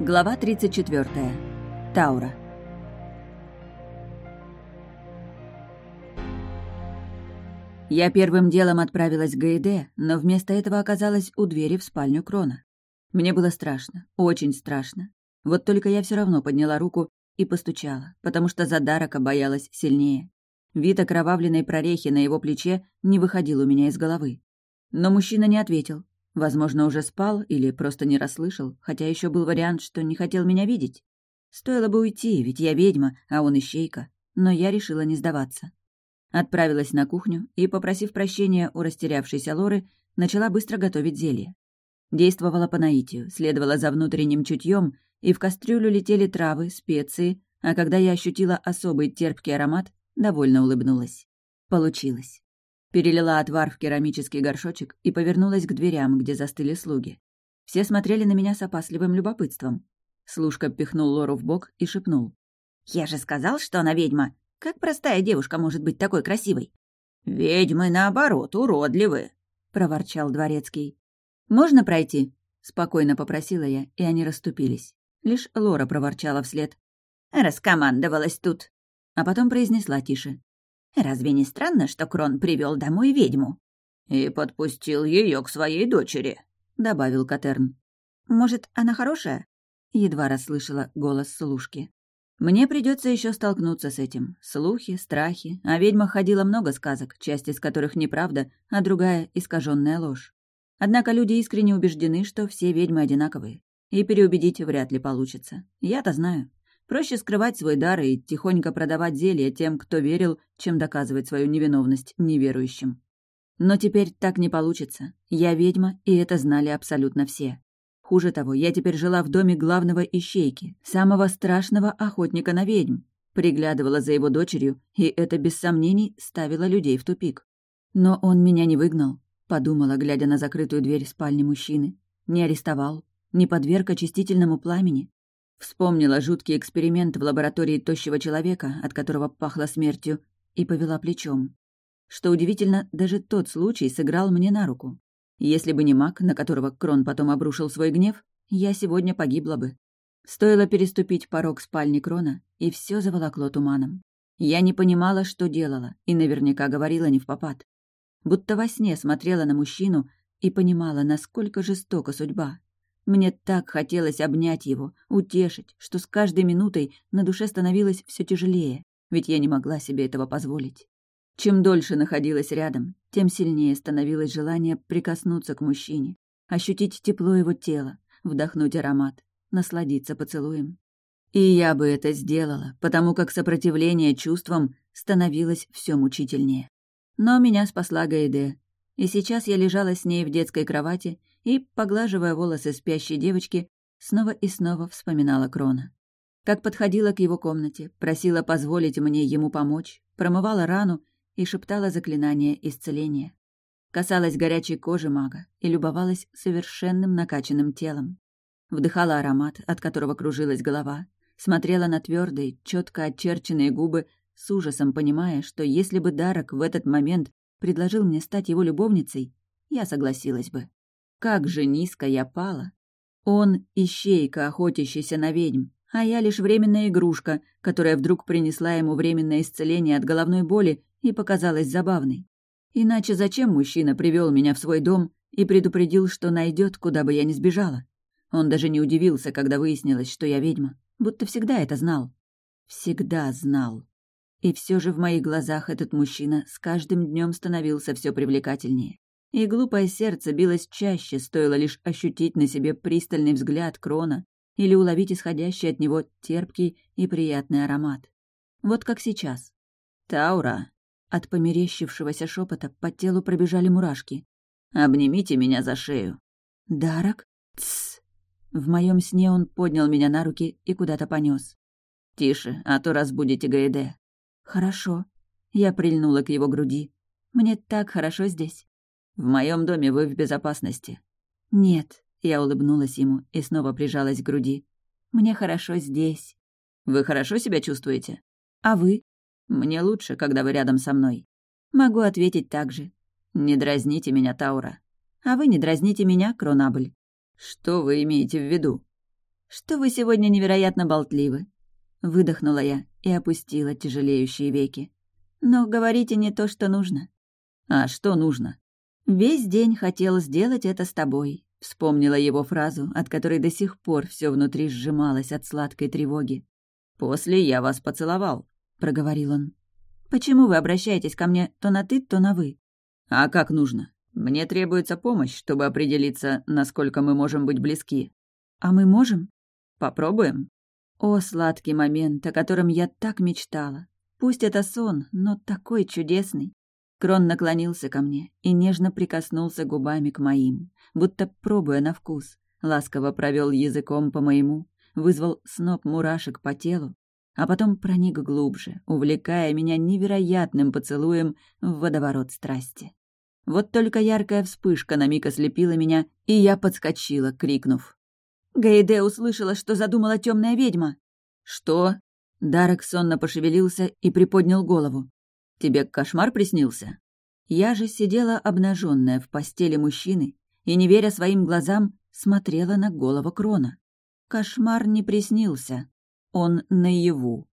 Глава 34. Таура. Я первым делом отправилась к Гайде, но вместо этого оказалась у двери в спальню Крона. Мне было страшно, очень страшно. Вот только я все равно подняла руку и постучала, потому что за Дарака боялась сильнее. Вид окровавленной прорехи на его плече не выходил у меня из головы. Но мужчина не ответил. Возможно, уже спал или просто не расслышал, хотя еще был вариант, что не хотел меня видеть. Стоило бы уйти, ведь я ведьма, а он ищейка. Но я решила не сдаваться. Отправилась на кухню и, попросив прощения у растерявшейся Лоры, начала быстро готовить зелье. Действовала по наитию, следовала за внутренним чутьем, и в кастрюлю летели травы, специи, а когда я ощутила особый терпкий аромат, довольно улыбнулась. Получилось. Перелила отвар в керамический горшочек и повернулась к дверям, где застыли слуги. Все смотрели на меня с опасливым любопытством. Служка пихнул Лору в бок и шепнул. «Я же сказал, что она ведьма. Как простая девушка может быть такой красивой?» «Ведьмы, наоборот, уродливы», — проворчал дворецкий. «Можно пройти?» — спокойно попросила я, и они расступились. Лишь Лора проворчала вслед. «Раскомандовалась тут», а потом произнесла тише. «Разве не странно, что Крон привел домой ведьму?» «И подпустил ее к своей дочери», — добавил Катерн. «Может, она хорошая?» — едва расслышала голос служки. Мне придется еще столкнуться с этим. Слухи, страхи. О ведьмах ходило много сказок, часть из которых неправда, а другая — искаженная ложь. Однако люди искренне убеждены, что все ведьмы одинаковые. И переубедить вряд ли получится. Я-то знаю. Проще скрывать свой дар и тихонько продавать зелья тем, кто верил, чем доказывать свою невиновность неверующим. Но теперь так не получится. Я ведьма, и это знали абсолютно все. Хуже того, я теперь жила в доме главного ищейки, самого страшного охотника на ведьм, приглядывала за его дочерью, и это без сомнений ставило людей в тупик. Но он меня не выгнал, подумала, глядя на закрытую дверь спальни мужчины. Не арестовал, не подверг очистительному пламени. Вспомнила жуткий эксперимент в лаборатории тощего человека, от которого пахло смертью, и повела плечом. Что удивительно, даже тот случай сыграл мне на руку. Если бы не маг, на которого Крон потом обрушил свой гнев, я сегодня погибла бы. Стоило переступить порог спальни Крона, и все заволокло туманом. Я не понимала, что делала, и наверняка говорила не в попад. Будто во сне смотрела на мужчину и понимала, насколько жестока судьба. Мне так хотелось обнять его, утешить, что с каждой минутой на душе становилось все тяжелее, ведь я не могла себе этого позволить. Чем дольше находилась рядом, тем сильнее становилось желание прикоснуться к мужчине, ощутить тепло его тела, вдохнуть аромат, насладиться поцелуем. И я бы это сделала, потому как сопротивление чувствам становилось все мучительнее. Но меня спасла Гайде, и сейчас я лежала с ней в детской кровати и, поглаживая волосы спящей девочки, снова и снова вспоминала Крона. Как подходила к его комнате, просила позволить мне ему помочь, промывала рану и шептала заклинание исцеления. Касалась горячей кожи мага и любовалась совершенным накачанным телом. Вдыхала аромат, от которого кружилась голова, смотрела на твердые, четко очерченные губы, с ужасом понимая, что если бы Дарок в этот момент предложил мне стать его любовницей, я согласилась бы. Как же низко я пала. Он — ищейка, охотящийся на ведьм, а я лишь временная игрушка, которая вдруг принесла ему временное исцеление от головной боли и показалась забавной. Иначе зачем мужчина привел меня в свой дом и предупредил, что найдет, куда бы я ни сбежала? Он даже не удивился, когда выяснилось, что я ведьма, будто всегда это знал. Всегда знал. И все же в моих глазах этот мужчина с каждым днем становился все привлекательнее. И глупое сердце билось чаще, стоило лишь ощутить на себе пристальный взгляд Крона или уловить исходящий от него терпкий и приятный аромат. Вот как сейчас. «Таура!» От померещившегося шепота по телу пробежали мурашки. «Обнимите меня за шею». «Дарок? Тссс!» В моем сне он поднял меня на руки и куда-то понес. «Тише, а то разбудите Гаэде». «Хорошо». Я прильнула к его груди. «Мне так хорошо здесь». «В моем доме вы в безопасности». «Нет», — я улыбнулась ему и снова прижалась к груди. «Мне хорошо здесь». «Вы хорошо себя чувствуете?» «А вы?» Мне лучше, когда вы рядом со мной. Могу ответить так же. Не дразните меня, Таура. А вы не дразните меня, Кронабль. Что вы имеете в виду? что вы сегодня невероятно болтливы!» Выдохнула я и опустила тяжелеющие веки. «Но говорите не то, что нужно». «А что нужно?» «Весь день хотел сделать это с тобой», — вспомнила его фразу, от которой до сих пор все внутри сжималось от сладкой тревоги. «После я вас поцеловал», — проговорил он. «Почему вы обращаетесь ко мне то на «ты», то на «вы»?» «А как нужно? Мне требуется помощь, чтобы определиться, насколько мы можем быть близки». «А мы можем?» «Попробуем?» О, сладкий момент, о котором я так мечтала. Пусть это сон, но такой чудесный. Крон наклонился ко мне и нежно прикоснулся губами к моим, будто пробуя на вкус. Ласково провел языком по моему, вызвал сноп мурашек по телу, а потом проник глубже, увлекая меня невероятным поцелуем в водоворот страсти. Вот только яркая вспышка на миг ослепила меня, и я подскочила, крикнув. Гайде услышала, что задумала темная ведьма. «Что?» Дарек сонно пошевелился и приподнял голову. «Тебе кошмар приснился?» Я же сидела обнаженная в постели мужчины и, не веря своим глазам, смотрела на голову Крона. Кошмар не приснился. Он наяву.